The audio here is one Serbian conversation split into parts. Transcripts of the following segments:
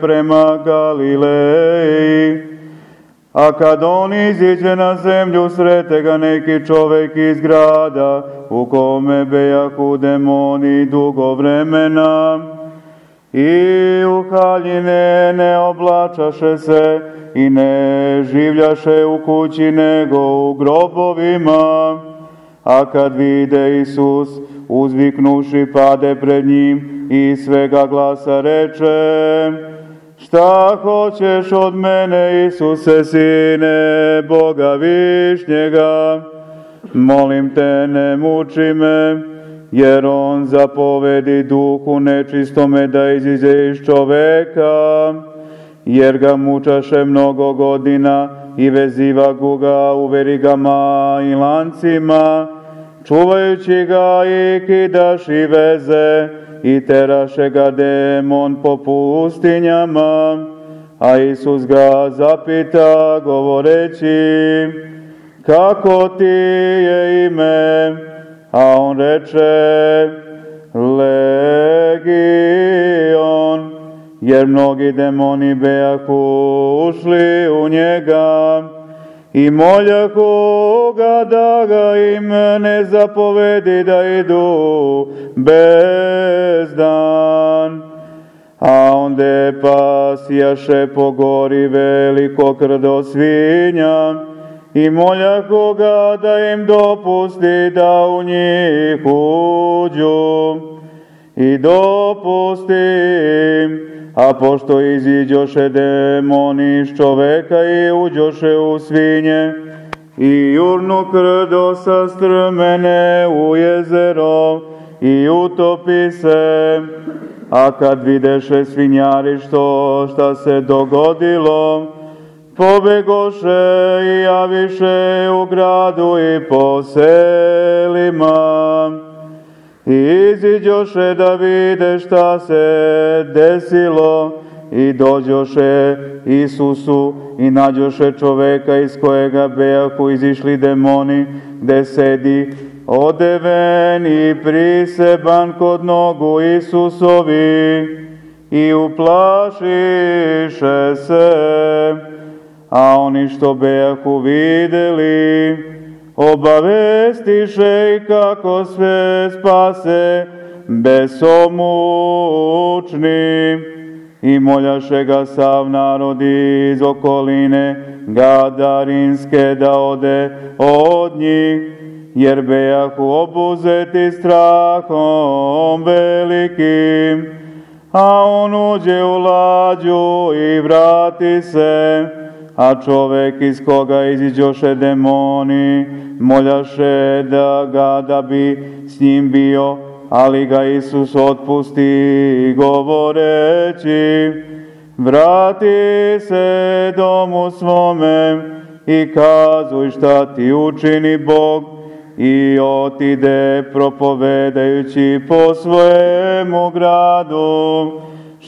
prema Galileji. A kad on iziđe na zemlju, srete ga neki čovek iz grada, u kome bejahu demoni dugo vremena. I u haljine ne oblačaše se i ne življaše u kući nego u grobovima. A kad vide Isus, uzviknuši pade pred njim i svega glasa reče, Šta hoćeš od mene, Isuse, sine Boga višnjega? Molim te, ne muči me, jer on zapovedi duhu nečistome da izize iz čoveka, jer ga mučaše mnogo godina i veziva guga u verigama i lancima, čuvajući ga i kidaš i veze, i teraše ga demon po pustinjama, a Isus ga zapita govoreći, kako ti je ime? A on reče, Legion, jer mnogi demoni bejahu ušli u njega, i moljahu ga da ga im ne zapovedi da idu bez dan. A onde pasjaše po gori veliko krdo svinja i moljahu ga da im dopusti da u njih uđu. I dopustim A pošto iziđoše demoni iz čoveka i uđoše u svinje, i jurnu krdo sa strmene u jezero i utopi se, a kad videše svinjari što šta se dogodilo, pobegoše i javiše u gradu i po selima. I iziđoše da vide šta se desilo i dođoše Isusu i nađoše čoveka iz kojega bejahu izišli demoni, gde sedi odeven i priseban kod nogu Isusovi i uplašiše se, a oni što bejahu videli, obavestiše kako sve spase besomučni i moljaše ga sav narod iz okoline Gadarinske da ode od njih, jer bejahu obuzeti strahom velikim, a on uđe u lađu i vrati se, a čovek iz koga iziđoše demoni, moljaše da ga da bi s njim bio, ali ga Isus otpusti govoreći, vrati se domu svome i kazuj šta ti učini Bog i otide propovedajući po svojemu gradu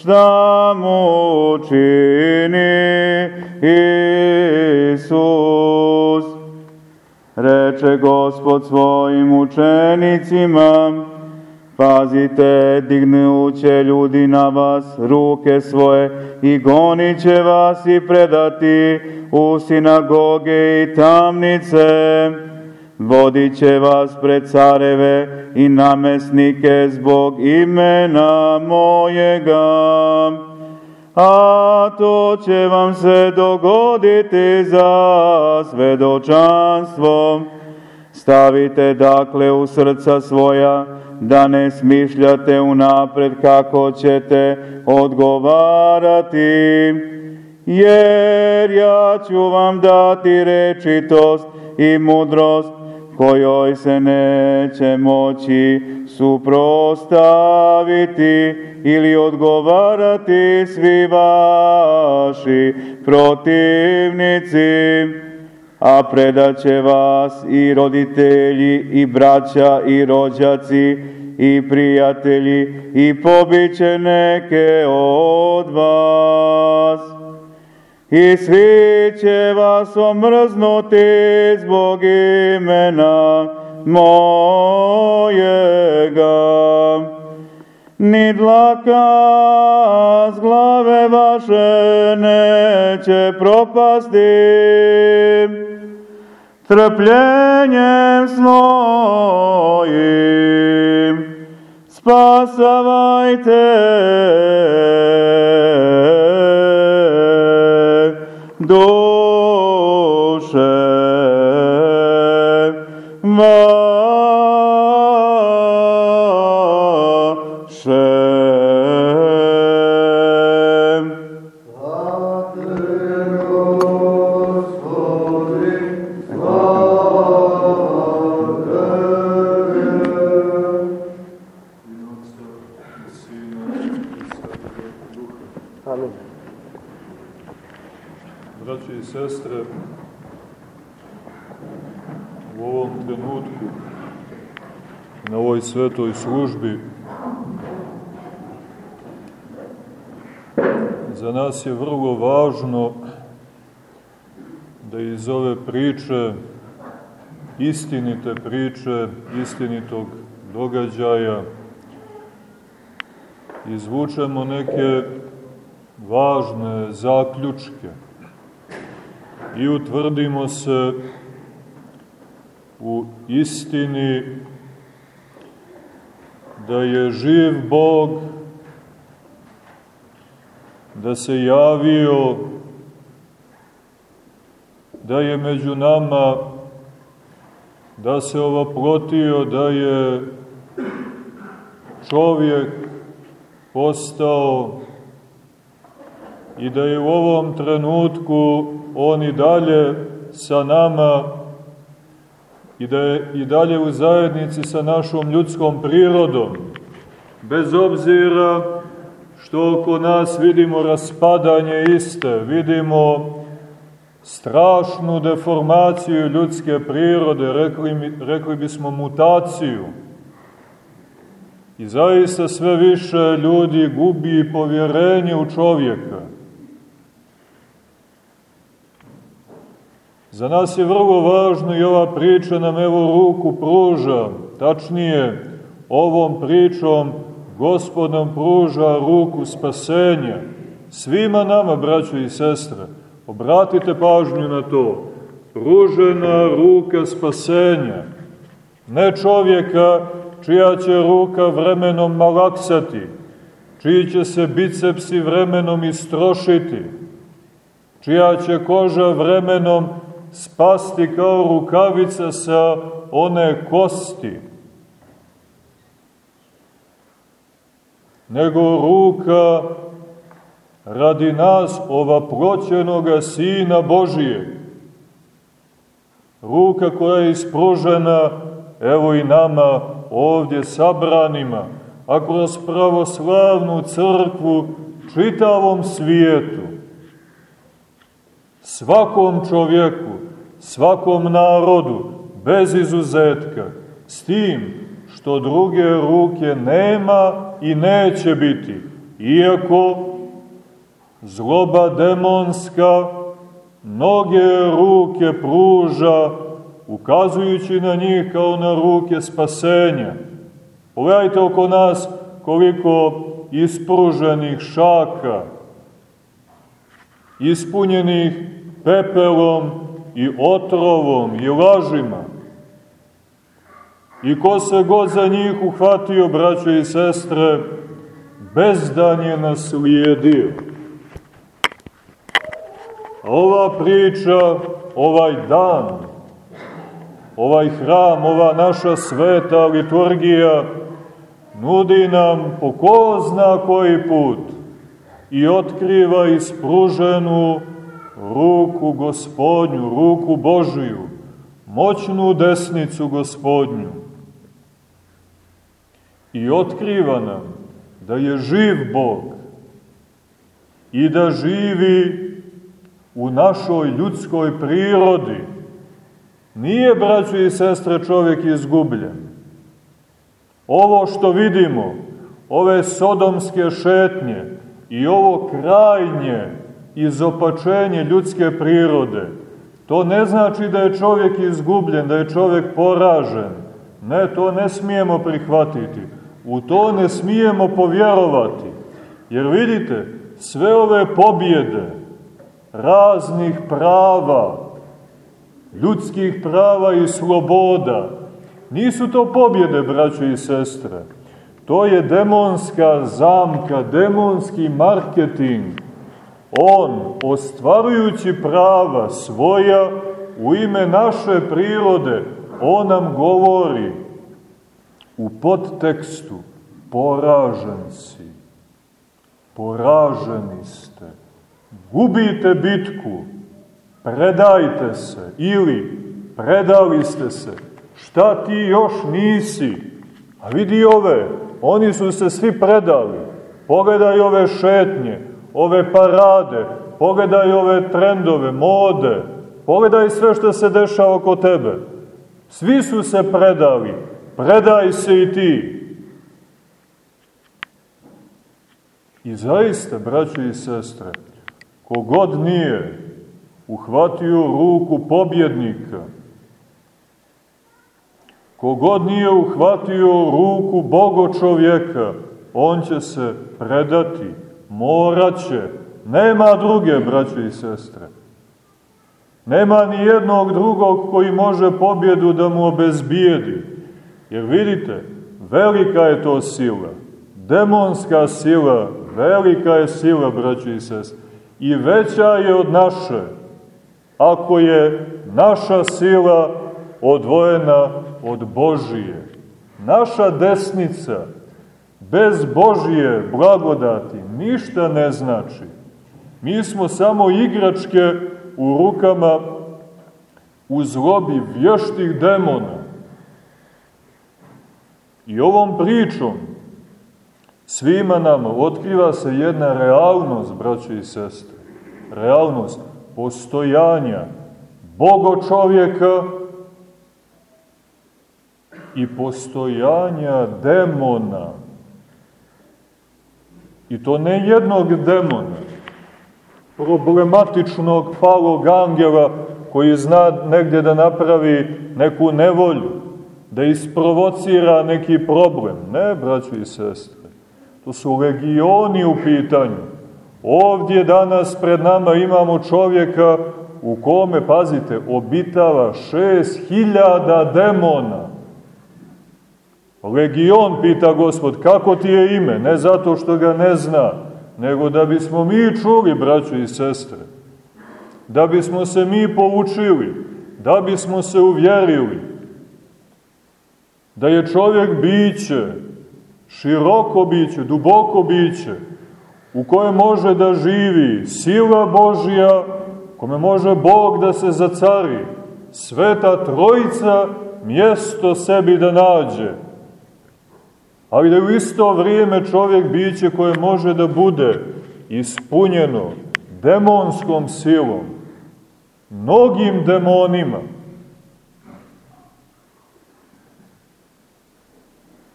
šta mu čini Isus. Reče Gospod svojim učenicima, pazite, dignuće ljudi na vas ruke svoje i gonit će vas i predati u sinagoge i tamnice, vodit će vas pred careve i namesnike zbog imena mojega. A to će vam se dogoditi za svedočanstvo. Stavite dakle u srca svoja, da ne smišljate unapred kako ćete odgovarati, jer ja ću vam dati rečitost i mudrost kojoj se neće moći suprostaviti ili odgovarati svi vaši protivnici, a predaće vas i roditelji i braća i rođaci i prijatelji i pobiće neke od vas i svi će vas omrznuti zbog imena mojega. ni dlaka s glave vaše neće propasti. Trpljenjem svojim spasavajte duszę. Svetoj službi. Za nas je vrlo važno da iz ove priče, istinite priče, istinitog događaja, izvučemo neke važne zaključke i utvrdimo se u istini da je živ Bog, da se javio, da je među nama, da se ovoplotio, da je čovjek postao i da je u ovom trenutku on i dalje sa nama i da je i dalje u zajednici sa našom ljudskom prirodom, bez obzira što oko nas vidimo raspadanje iste, vidimo strašnu deformaciju ljudske prirode, rekli, rekli bismo mutaciju. I zaista sve više ljudi gubi povjerenje u čovjeka. Za nas je vrlo važno i ova priča nam evo ruku pruža, tačnije ovom pričom Gospod nam pruža ruku spasenja. Svima nama, braćo i sestre, obratite pažnju na to. Pružena ruka spasenja. Ne čovjeka čija će ruka vremenom malaksati, čiji će se bicepsi vremenom istrošiti, čija će koža vremenom spasti kao rukavica sa one kosti, nego ruka radi nas ova proćenoga Sina Božijeg. Ruka koja je ispružena, evo i nama ovdje sabranima, a kroz pravoslavnu crkvu čitavom svijetu, svakom čovjeku, svakom narodu, bez izuzetka, s tim što druge ruke nema i neće biti, iako zloba demonska mnoge ruke pruža, ukazujući na njih kao na ruke spasenja. Pogledajte oko nas koliko ispruženih šaka, ispunjenih pepelom i otrovom i lažima. I ko se god za njih uhvatio, braćo i sestre, bezdan je naslijedio. Ova priča, ovaj dan, ovaj hram, ova naša sveta liturgija, nudi nam po ko zna koji put i otkriva ispruženu ruku gospodnju, ruku Božiju, moćnu desnicu gospodnju. I otkriva nam da je živ Bog i da živi u našoj ljudskoj prirodi. Nije, braćo i sestre, čovjek izgubljen. Ovo što vidimo, ove sodomske šetnje i ovo krajnje izopačenje ljudske prirode, to ne znači da je čovjek izgubljen, da je čovjek poražen. Ne, to ne smijemo prihvatiti. U to ne smijemo povjerovati. Jer vidite, sve ove pobjede raznih prava, ljudskih prava i sloboda, nisu to pobjede, braćo i sestre. To je demonska zamka, demonski marketing. On, ostvarujući prava svoja u ime naše prirode, on nam govori. U podtekstu poražen si, poraženi ste, gubite bitku, predajte se. Ili predali ste se, šta ti još nisi? A vidi ove, oni su se svi predali. Pogledaj ove šetnje, ove parade, pogledaj ove trendove, mode, pogledaj sve što se dešava oko tebe. Svi su se predali, predaj se i ti. I zaista, braćo i sestre, kogod nije uhvatio ruku pobjednika, kogod nije uhvatio ruku Bogo čovjeka, on će se predati, moraće, nema druge, braćo i sestre. Nema ni jednog drugog koji može pobjedu da mu obezbijedi. Jer vidite, velika je to sila, demonska sila, velika je sila, braćo i sestre, i veća je od naše, ako je naša sila odvojena od Božije. Naša desnica bez Božije blagodati ništa ne znači. Mi smo samo igračke u rukama u zlobi vještih demona. I ovom pričom svima nama otkriva se jedna realnost, braćo i sestre. Realnost postojanja Bogo čovjeka i postojanja demona. I to ne jednog demona, problematičnog palog angela koji zna negdje da napravi neku nevolju, da isprovocira neki problem. Ne, braćo i sestre, to su legioni u pitanju. Ovdje danas pred nama imamo čovjeka u kome, pazite, obitava šest hiljada demona. Legion, pita gospod, kako ti je ime? Ne zato što ga ne zna, nego da bismo mi čuli, braćo i sestre, da bismo se mi poučili, da bismo se uvjerili, da je čovjek biće, široko biće, duboko biće, u kojem može da živi sila Božja, kome može Bog da se zacari, sveta trojica mjesto sebi da nađe, ali da je u isto vrijeme čovjek biće koje može da bude ispunjeno demonskom silom, mnogim demonima.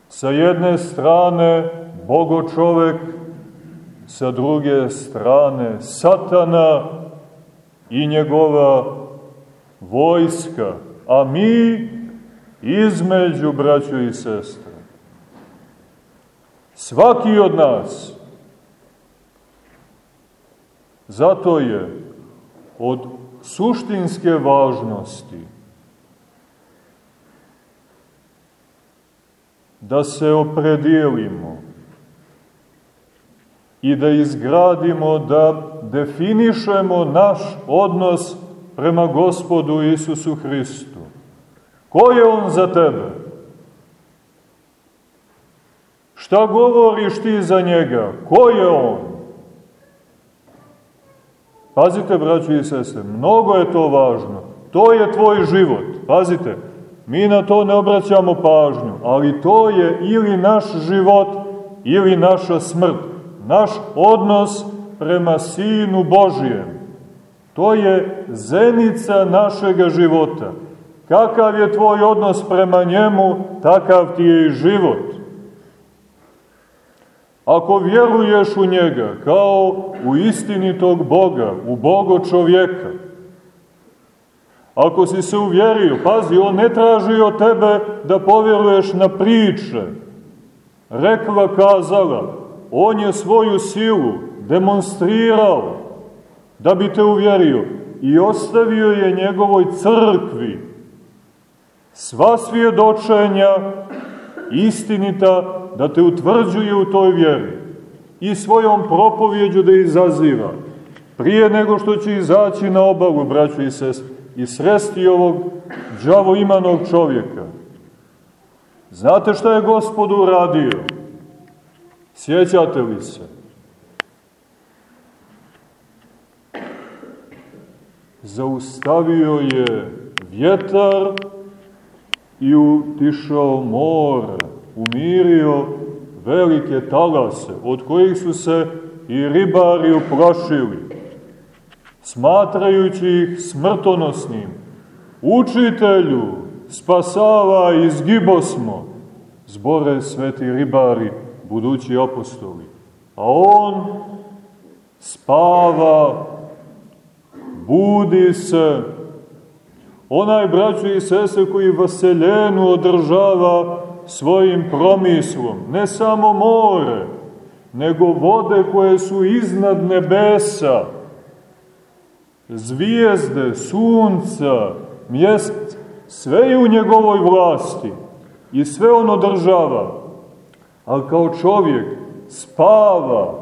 Sa jedne strane Bogo čovek, sa druge strane satana i njegova vojska, a mi između braćo i sestre. Svaki od nas. Zato je od suštinske važnosti da se opredijelimo i da izgradimo, da definišemo naš odnos prema gospodu Isusu Hristu. Ko je on za tebe? Šta govoriš ti za njega? Ko je on? Pazite, braći i sestre, mnogo je to važno. To je tvoj život. Pazite, mi na to ne obraćamo pažnju, ali to je ili naš život, ili naša smrt. Naš odnos prema Sinu Božijem. To je zenica našega života. Kakav je tvoj odnos prema njemu, takav ti je i život. Ako vjeruješ u njega kao u istinitog Boga, u Bogo čovjeka, ako si se uvjerio, pazi, on ne traži od tebe da povjeruješ na priče, rekla, kazala, on je svoju silu demonstrirao da bi te uvjerio i ostavio je njegovoj crkvi. Sva svjedočenja istinita da te utvrđuje u toj vjeri i svojom propovjeđu da izaziva prije nego što će izaći na obalu, braću i sest, i sresti ovog džavo imanog čovjeka. Znate šta je gospod uradio? Sjećate li se? Zaustavio je vjetar i utišao more, umirio velike talase, od kojih su se i ribari uplašili, smatrajući ih smrtonosnim. Učitelju, spasava, izgibo smo, zbore sveti ribari, budući apostoli. A on spava, budi se, onaj braću i sese koji vaseljenu održava svojim promislom, ne samo more, nego vode koje su iznad nebesa, zvijezde, sunca, mjest, sve je u njegovoj vlasti i sve on održava, ali kao čovjek spava,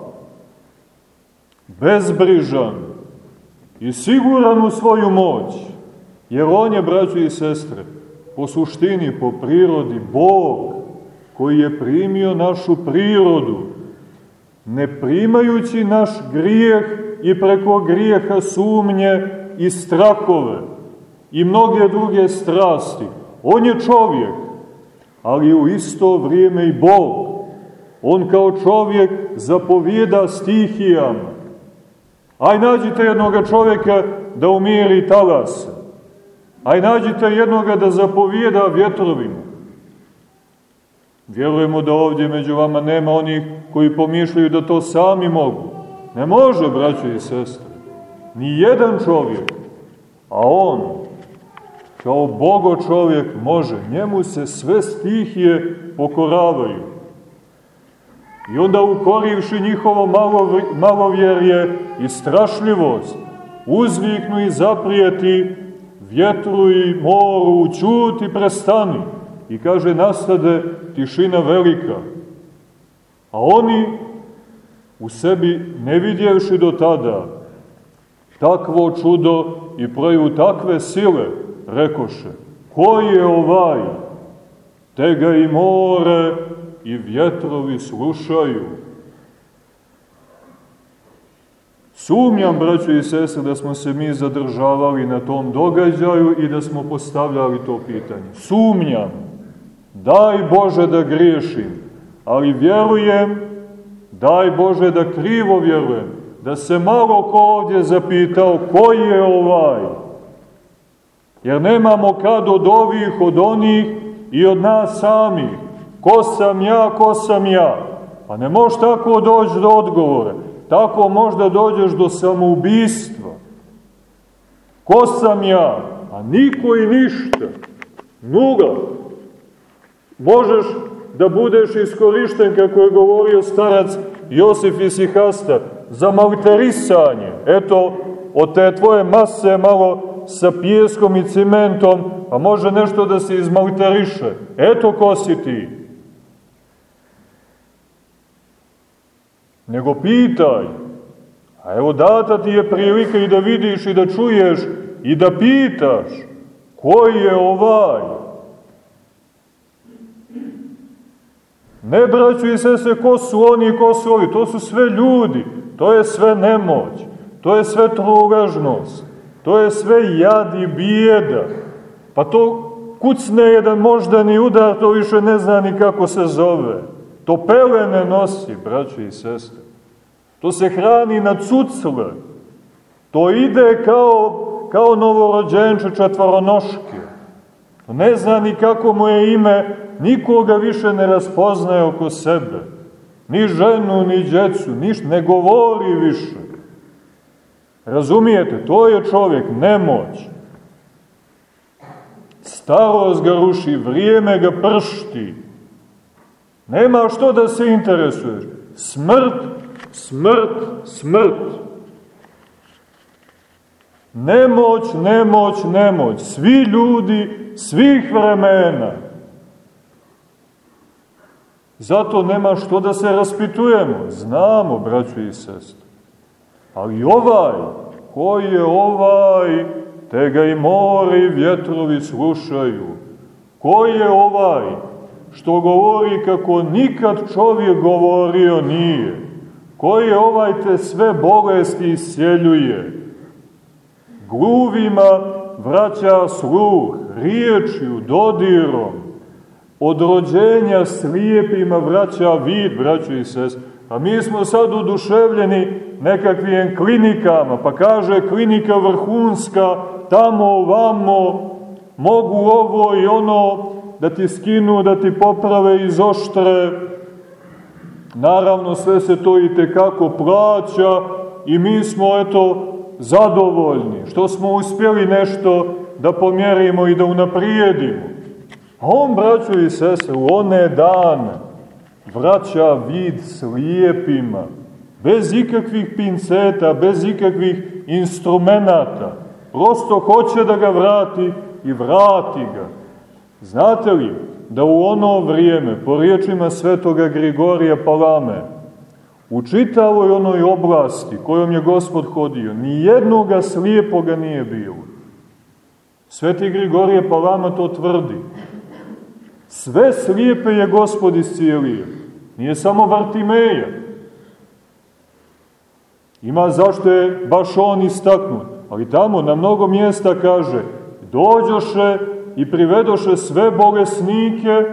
bezbrižan i siguran u svoju moć, jer on je, braćo i sestre, po suštini, po prirodi, Bog, koji je primio našu prirodu, ne primajući naš grijeh i preko grijeha sumnje i strahove i mnoge druge strasti. On je čovjek, ali u isto vrijeme i Bog. On kao čovjek zapovijeda stihijama. Aj nađite jednoga čovjeka da umiri talasa. Aj nađite jednoga da zapovijeda vjetrovima. Vjerujemo da ovdje među vama nema onih koji pomišljaju da to sami mogu. Ne može, braćo i sestre. Ni jedan čovjek. A on, kao bogo čovjek, može. Njemu se sve stihije pokoravaju. I onda ukorivši njihovo malo, malovjerje i strašljivost, uzviknu i zaprijeti vjetru i moru, čuti, prestani. I kaže, nastade tišina velika. A oni, u sebi ne vidjevši do tada, takvo čudo i proju takve sile, rekoše, ko je ovaj? Te ga i more i vjetrovi slušaju. Sumnjam, braćo i sestre, da smo se mi zadržavali na tom događaju i da smo postavljali to pitanje. Sumnjam. Daj Bože da griješim, ali vjerujem, daj Bože da krivo vjerujem, da se malo ko ovdje zapitao ko je ovaj. Jer nemamo kad od ovih, od onih i od nas samih. Ko sam ja, ko sam ja? Pa ne možeš tako doći do odgovora. Tako možda dođeš do samoubistva. Ko sam ja? A niko i ništa. Nula. Možeš da budeš iskorišten, kako je govorio starac Josif Isihasta, za malterisanje. Eto, od te tvoje mase malo sa pjeskom i cimentom, a može nešto da se izmalteriše. Eto ko si ti. Nego pitaj. A evo data ti je prilika i da vidiš i da čuješ i da pitaš. Ko je ovaj? Ne, braću i sese, ko su oni i ko su ovi? To su sve ljudi, to je sve nemoć, to je sve trugažnost, to je sve jad i bijeda. Pa to kucne jedan moždani udar, to više ne zna ni kako se zove. To pelene nosi, braću i sestre. To se hrani na cucle. To ide kao, kao novorođenče četvoronoške. To ne zna ni kako mu je ime, nikoga više ne raspoznaje oko sebe. Ni ženu, ni djecu, niš, ne govori više. Razumijete, to je čovjek, nemoć. Starost ga ruši, vrijeme ga pršti. Nema što da se interesuješ. Smrt, smrt, smrt. Nemoć, nemoć, nemoć. Svi ljudi, svih vremena. Zato nema što da se raspitujemo. Znamo, braćo i sestre. Ali ovaj, ko je ovaj, te ga i more i vjetrovi slušaju. Ko je ovaj, što govori kako nikad čovjek govorio nije? Ko je ovaj te sve bolesti isjeljuje? Gluvima vraća sluh, riječju, dodirom, od rođenja slijepima vraća vid, braćo i sest. A mi smo sad uduševljeni nekakvim klinikama, pa kaže klinika vrhunska, tamo, ovamo, mogu ovo i ono da ti skinu, da ti poprave iz oštre. Naravno, sve se to i tekako plaća i mi smo, eto, zadovoljni, što smo uspjeli nešto da pomjerimo i da unaprijedimo. A on, braćo i sese, u one dane vraća vid slijepima, bez ikakvih pinceta, bez ikakvih instrumenata. Prosto hoće da ga vrati i vrati ga. Znate li da u ono vrijeme, po riječima svetoga Grigorija Palame, u čitavoj onoj oblasti kojom je gospod hodio, ni jednoga slijepoga nije bilo. Sveti Grigorije Palama to tvrdi. Sve slijepe je gospod iscijelio. Nije samo Vartimeja. Ima zašto je baš on istaknut. Ali tamo na mnogo mjesta kaže dođoše i privedoše sve bolesnike,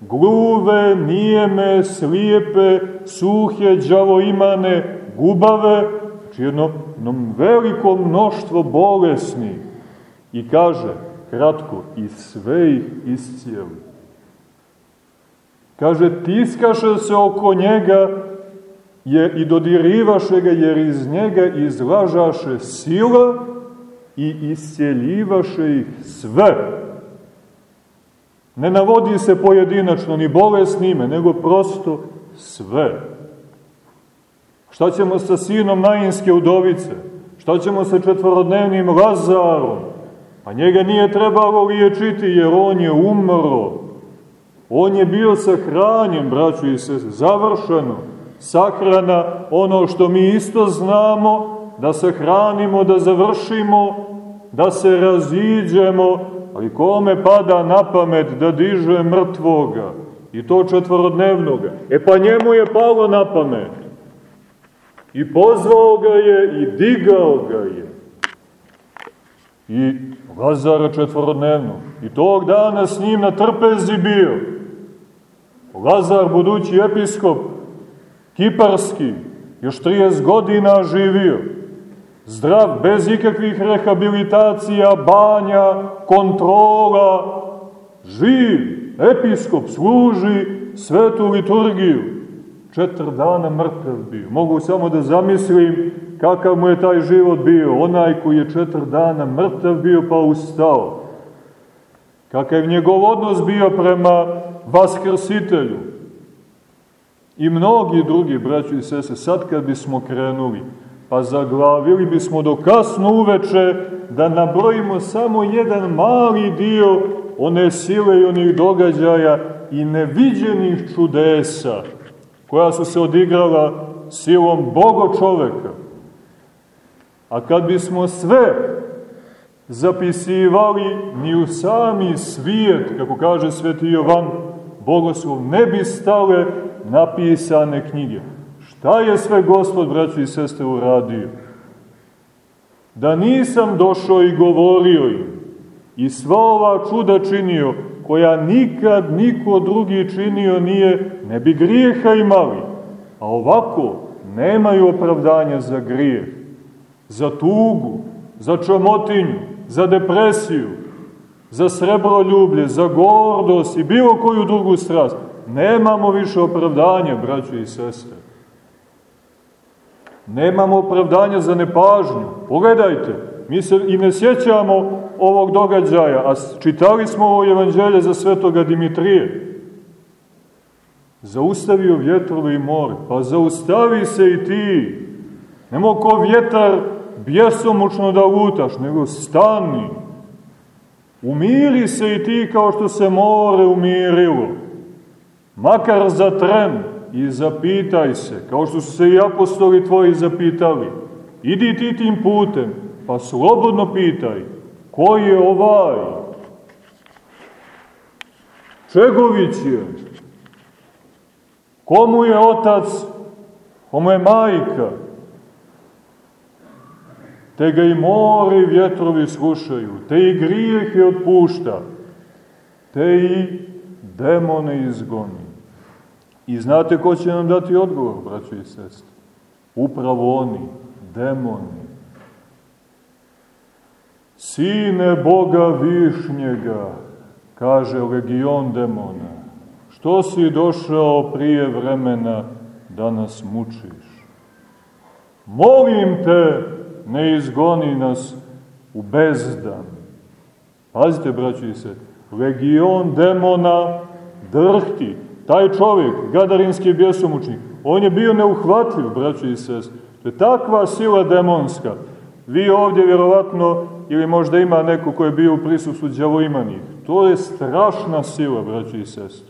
gluve, nijeme, slijepe, suhe, džavoimane, gubave, znači jedno, jedno veliko mnoštvo bolesnih. I kaže, kratko, i sve ih iscijeli. Kaže, tiskaše se oko njega je, i dodirivaše ga, jer iz njega izlažaše sila i isceljivaše ih sve. Ne navodi se pojedinačno ni bolest nime, nego prosto sve. Šta ćemo sa sinom najinske udovice? Šta ćemo sa četvorodnevnim Lazarom? A njega nije trebalo liječiti jer on je umro. On je bio sahranjen, braću i se, završeno. Sahrana, ono što mi isto znamo, da se hranimo, da završimo, da se raziđemo, ali kome pada na pamet da diže mrtvoga, i to četvorodnevnoga, e pa njemu je palo na pamet. I pozvao ga je, i digao ga je. I Lazara četvorodnevno. I tog dana s njim na trpezi bio. Lazar, budući episkop, kiparski, još 30 godina živio. Zdrav, bez ikakvih rehabilitacija, banja, kontrola. Živ, episkop, služi svetu liturgiju. Četiri dana mrtav bio. Mogu samo da zamislim kakav mu je taj život bio. Onaj koji je četiri dana mrtav bio pa ustao. Kakav njegov odnos bio prema vaskrsitelju. I mnogi drugi, braći i sese, sad kad bismo krenuli, pa zaglavili bismo do kasno uveče da nabrojimo samo jedan mali dio one sile i onih događaja i neviđenih čudesa koja su se odigrala silom Bogo čoveka. A kad bismo sve zapisivali ni u sami svijet, kako kaže sveti Jovan Bogoslov, ne bi stale napisane knjige. Šta je sve gospod, braći i sestre, uradio? Da nisam došao i govorio im i sva ova čuda činio, koja nikad niko drugi činio nije, ne bi grijeha imali. A ovako nemaju opravdanja za grijeh, za tugu, za čomotinju, za depresiju, za srebroljublje, za gordost i bilo koju drugu strast. Nemamo više opravdanja, braćo i sestre. Nemamo opravdanja za nepažnju. Pogledajte, mi se i ne sjećamo ovog događaja, a čitali smo ovo evanđelje za svetoga Dimitrije. Zaustavio vjetrove i more, pa zaustavi se i ti. Nemo ko vjetar bjesomučno da lutaš, nego stani. Umiri se i ti kao što se more umirilo. Makar za tren i zapitaj se, kao što su se i apostoli tvoji zapitali. Idi ti tim putem, pa slobodno pitaj, ko je ovaj? Čegović je? Komu je otac? Komu je majka? Te ga i more i vjetrovi slušaju, te i grijehe otpušta, te i demone izgoni. I znate ko će nam dati odgovor, braćo i sestre? Upravo oni, demoni. Sine Boga Višnjega, kaže legion demona, što si došao prije vremena da nas mučiš? Molim te, ne izgoni nas u bezdan. Pazite, braći se, legion demona drhti. Taj čovjek, gadarinski bjesomučnik, on je bio neuhvatljiv, braći i sest. To je takva sila demonska. Vi ovdje vjerovatno, ili možda ima neko ko je bio u prisustvu djavoimanih, to je strašna sila, braći i sest.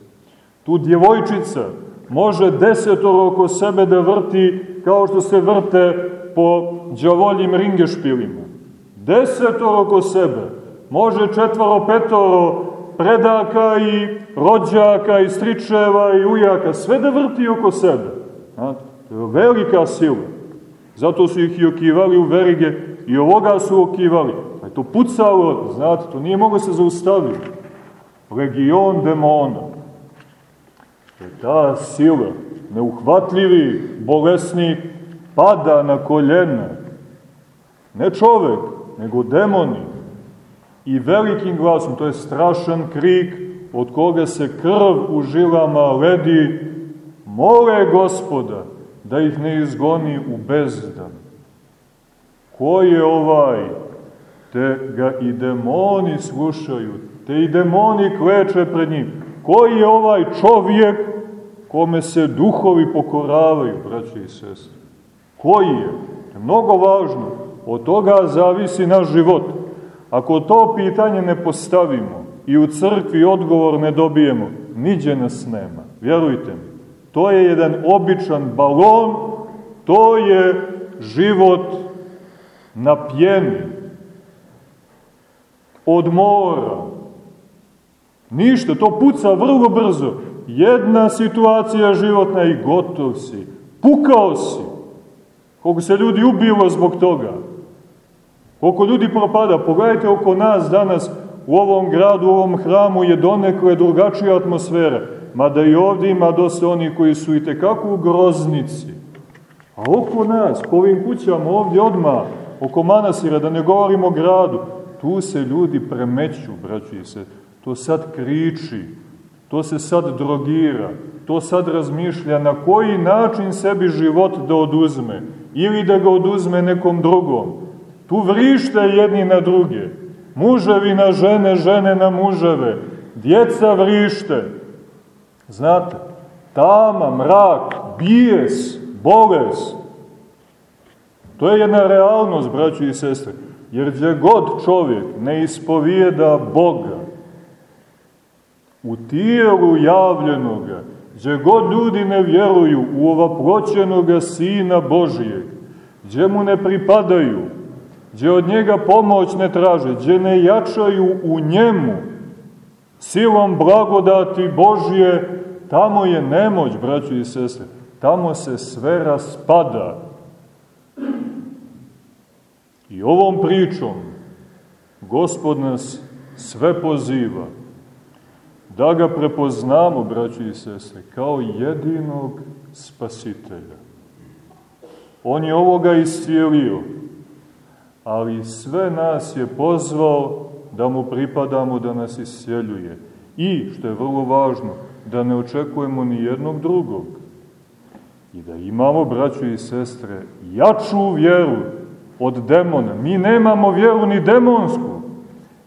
Tu djevojčica može desetoro oko sebe da vrti kao što se vrte po džavoljim ringešpilima. Desetoro oko sebe. Može četvoro, petoro predaka i rođaka i stričeva i ujaka, sve da vrti oko sebe. Znate, velika sila. Zato su ih i okivali u verige i ovoga su okivali. Je to pucalo, znate, to nije mogo se zaustaviti. Legion demona. Ta sila, neuhvatljivi bolesnik, pada na koljena. Ne čovek, nego demoni. I velikim glasom, to je strašan krik od koga se krv u žilama ledi, mole gospoda da ih ne izgoni u bezdan. Ko je ovaj? Te ga i demoni slušaju, te i demoni kleče pred njim. Ko je ovaj čovjek kome se duhovi pokoravaju, braće i sestre? Koji je? To je mnogo važno. Od toga zavisi naš život. Ako to pitanje ne postavimo i u crkvi odgovor ne dobijemo, niđe nas nema. Vjerujte mi. To je jedan običan balon, to je život na pjeni, od mora. Ništa, to puca vrlo brzo. Jedna situacija životna i gotov si. Pukao si. Koliko se ljudi ubilo zbog toga. Koliko ljudi propada. Pogledajte oko nas danas u ovom gradu, u ovom hramu je donekle drugačija atmosfera. Mada i ovdje ima dosta oni koji su i tekako u groznici. A oko nas, po ovim kućama, ovdje odmah, oko manasira, da ne govorimo o gradu, tu se ljudi premeću, braći se. To sad kriči, to se sad drogira, to sad razmišlja na koji način sebi život da oduzme ili da ga oduzme nekom drugom. Tu vrište jedni na druge. Muževi na žene, žene na muževe. Djeca vrište. Znate, tama, mrak, bijes, bolest. To je jedna realnost, braći i sestre. Jer gdje god čovjek ne ispovijeda Boga u tijelu javljenoga, gdje god ljudi ne vjeruju u ovaploćenoga Sina Božijeg, gdje mu ne pripadaju, gdje od njega pomoć ne traže, gdje ne jačaju u njemu silom blagodati Božije, tamo je nemoć, braćo i sestre, tamo se sve raspada. I ovom pričom Gospod nas sve poziva da ga prepoznamo, braći i sestre, kao jedinog spasitelja. On je ovoga iscijelio, ali sve nas je pozvao da mu pripadamo, da nas iscijeljuje. I, što je vrlo važno, da ne očekujemo ni jednog drugog. I da imamo, braćo i sestre, jaču vjeru od demona. Mi nemamo vjeru ni demonsku.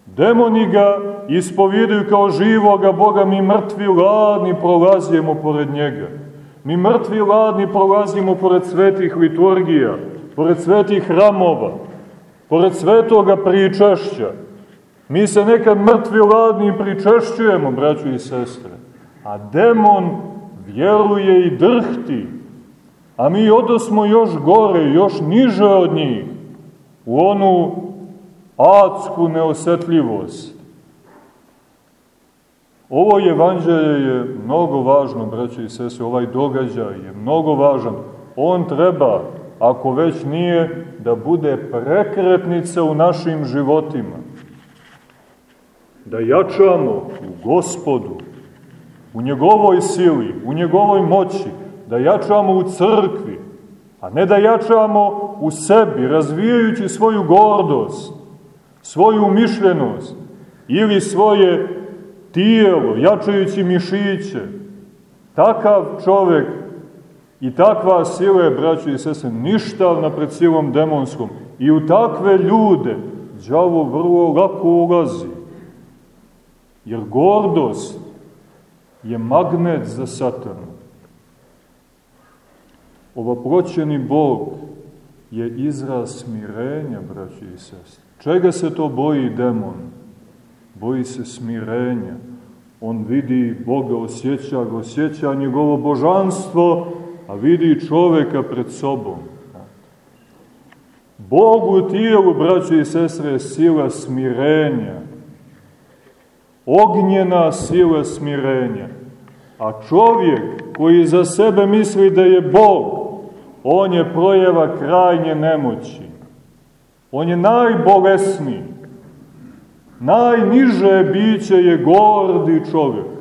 Demoni ga ispovjedaju kao živoga Boga, mi mrtvi ladni prolazimo pored njega. Mi mrtvi ladni prolazimo pored svetih liturgija, pored svetih hramova, pored svetoga pričašća. Mi se nekad mrtvi ladni pričešćujemo, braću i sestre, a demon vjeruje i drhti, a mi odosmo još gore, još niže od njih, u onu adsku neosetljivost. Ovo evanđelje je mnogo važno, braći i sese, ovaj događaj je mnogo važan. On treba, ako već nije, da bude prekretnica u našim životima. Da jačamo u gospodu, u njegovoj sili, u njegovoj moći, da jačamo u crkvi, a ne da jačamo u sebi, razvijajući svoju gordost, svoju umišljenost ili svoje tijelo, jačajući mišiće. Takav čovek i takva sila je, braćo i sese, ništavna pred silom demonskom. I u takve ljude đavo vrlo lako ulazi. Jer gordost je magnet za satanu. Ovoproćeni Bog je izraz smirenja, braći i sestri. Čega se to boji demon? Boji se smirenja. On vidi Boga, osjeća ga, osjeća njegovo božanstvo, a vidi čoveka pred sobom. Bog u tijelu, braći i sestre, sila smirenja. Ognjena sila smirenja. A čovjek koji za sebe misli da je Bog, on je projeva krajnje nemoći. On je najbolesniji. Najniže biće je gordi čovjek.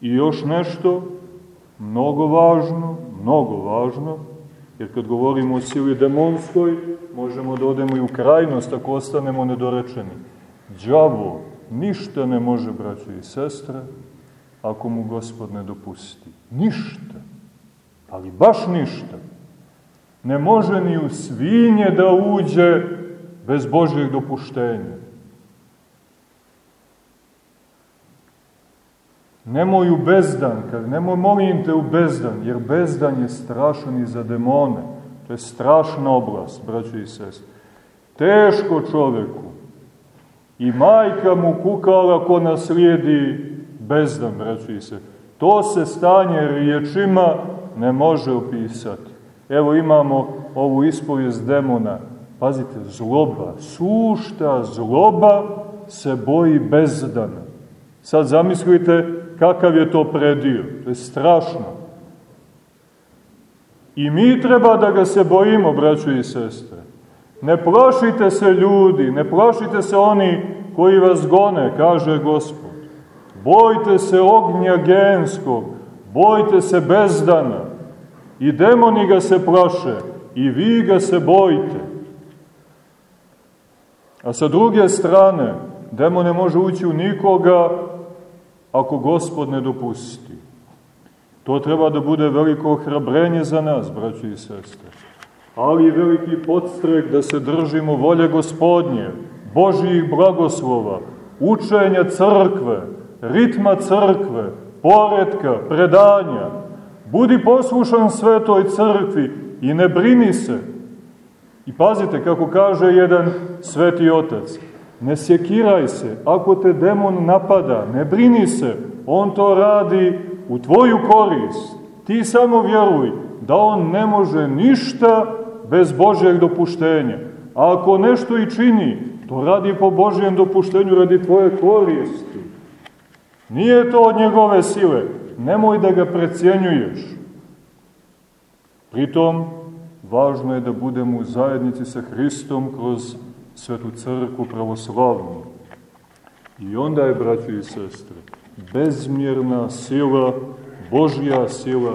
I još nešto, mnogo važno, mnogo važno, jer kad govorimo o sili demonskoj, možemo da odemo i u krajnost ako ostanemo nedorečeni. Đavo ništa ne može, braćo i sestre, ako mu gospod ne dopusti. Ništa. Ali baš ništa. Ne može ni u svinje da uđe bez Božjeg dopuštenja. Nemoj u bezdan, nemoj molim te u bezdan, jer bezdan je strašan i za demone. To je strašna oblast, braćo i sest. Teško čoveku. I majka mu kukala ko naslijedi bezdan, braćo i sest. To se stanje riječima ne može opisati. Evo imamo ovu ispovijest demona. Pazite, zloba, sušta zloba se boji bezdana. Sad zamislite kakav je to predio. To je strašno. I mi treba da ga se bojimo, braćo i sestre. Ne plašite se ljudi, ne plašite se oni koji vas gone, kaže Gospod. Bojte se ognja genskog, bojte se bezdana. I demoni ga se plaše, i vi ga se bojite. A sa druge strane, demon ne može ući u nikoga ako gospod ne dopusti. To treba da bude veliko ohrabrenje za nas, braći i sestre. Ali i veliki podstrek da se držimo volje gospodnje, Božijih blagoslova, učenja crkve, ritma crkve, poredka, predanja. Budi poslušan svetoj crkvi i ne brini se. I pazite kako kaže jedan sveti otac, ne sjekiraj se, ako te demon napada, ne brini se, on to radi u tvoju korist. Ti samo vjeruj da on ne može ništa bez Božjeg dopuštenja. A ako nešto i čini, to radi po Božjem dopuštenju, radi tvoje koristi. Nije to od njegove sile. Nemoj da ga precijenjuješ. Pritom, važno je da budemo u zajednici sa Hristom kroz svetu crkvu pravoslavnu. I onda je, braći i sestre, bezmjerna sila, Božja sila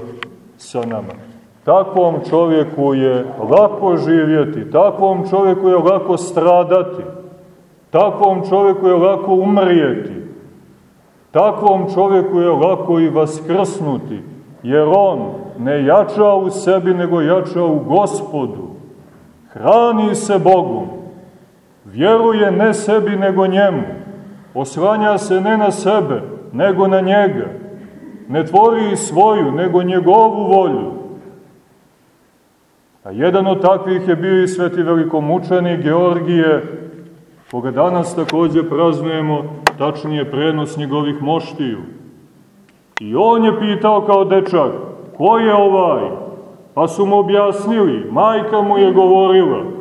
sa nama. Takvom čovjeku je lako živjeti, takvom čovjeku je lako stradati, takvom čovjeku je lako umrijeti, takvom čovjeku je lako i vaskrsnuti, jer on ne jača u sebi, nego jača u gospodu. Hrani se Bogom, Vjeruje ne sebi nego njemu. Oslanja se ne na sebe, nego na njega. Ne tvori svoju, nego njegovu volju. A jedan od takvih je bio i sveti velikomučeni Georgije, koga danas takođe praznujemo, tačnije prenos njegovih moštiju. I on je pitao kao dečak, ko je ovaj? Pa su mu objasnili, majka mu je govorila.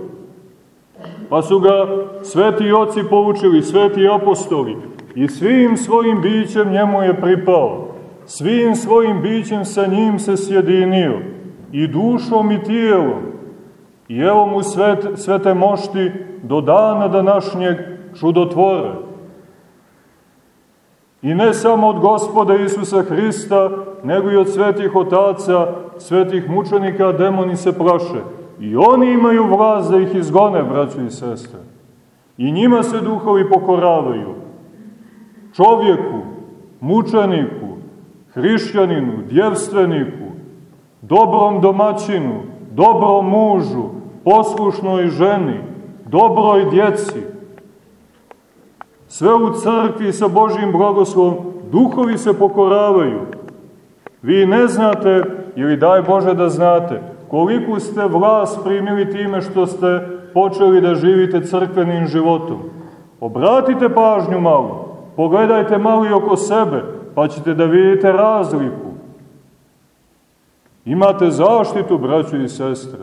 Pa su ga sveti oci poučili, sveti apostoli. I svim svojim bićem njemu je pripao. Svim svojim bićem sa njim se sjedinio. I dušom i tijelom. I evo mu svet, svete mošti do dana današnjeg čudotvore. I ne samo od gospoda Isusa Hrista, nego i od svetih otaca, svetih mučenika, demoni se plaše. I oni imaju vlast da ih izgone, braćo i sestre. I njima se duhovi pokoravaju. Čovjeku, mučeniku, hrišćaninu, djevstveniku, dobrom domaćinu, dobrom mužu, poslušnoj ženi, dobroj djeci. Sve u crkvi sa Božim blagoslovom, duhovi se pokoravaju. Vi ne znate, ili daj Bože da znate, koliku ste vlast primili time što ste počeli da živite crkvenim životom. Obratite pažnju malo, pogledajte malo i oko sebe, pa ćete da vidite razliku. Imate zaštitu, braćo i sestre.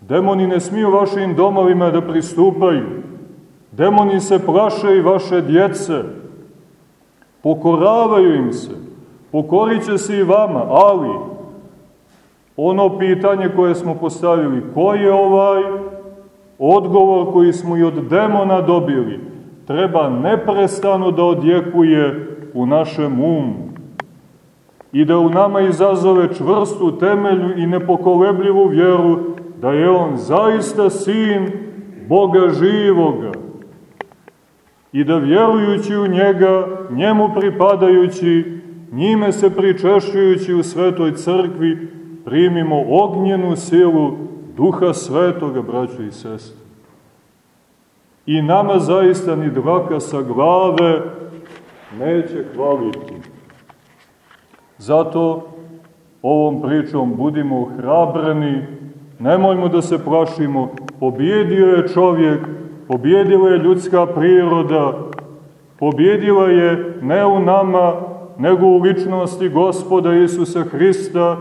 Demoni ne smiju vašim domovima da pristupaju. Demoni se plaše i vaše djece. Pokoravaju im se. Pokorit se i vama, ali ono pitanje koje smo postavili, ko je ovaj odgovor koji smo i od demona dobili, treba neprestano da odjekuje u našem umu i da u nama izazove čvrstu temelju i nepokolebljivu vjeru da je On zaista sin Boga živoga i da vjerujući u njega, njemu pripadajući, njime se pričešćujući u svetoj crkvi, primimo ognjenu silu duha svetoga, braćo i sestre. I nama zaista ni dvaka sa glave neće hvaliti. Zato ovom pričom budimo hrabreni, nemojmo da se plašimo, pobjedio je čovjek, pobjedila je ljudska priroda, pobjedila je ne u nama, nego u ličnosti gospoda Isusa Hrista,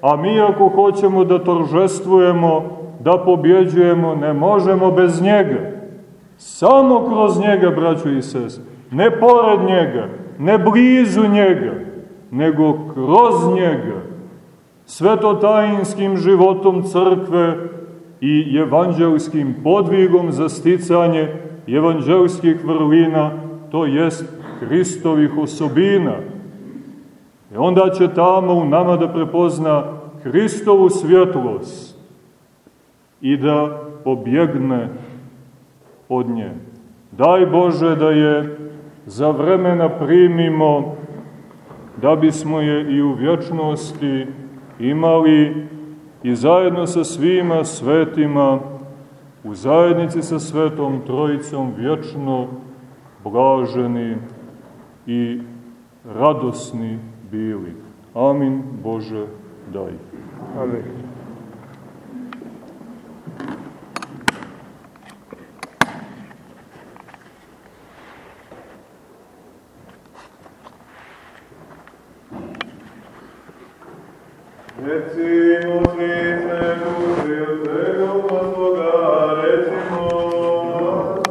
a mi ako hoćemo da toržestvujemo, da pobjeđujemo, ne možemo bez njega. Samo kroz njega, braćo i sest, ne pored njega, ne blizu njega, nego kroz njega, svetotajinskim životom crkve i evanđelskim podvigom za sticanje evanđelskih vrlina, to jest Hristovih osobina. I onda će tamo u nama da prepozna Hristovu svjetlost i da pobjegne od nje. Daj Bože da je za vremena primimo da bismo je i u vječnosti imali i zajedno sa svima svetima u zajednici sa Svetom Trojicom vječno blaženi i radosni bili. Amin Bože daj. Amin.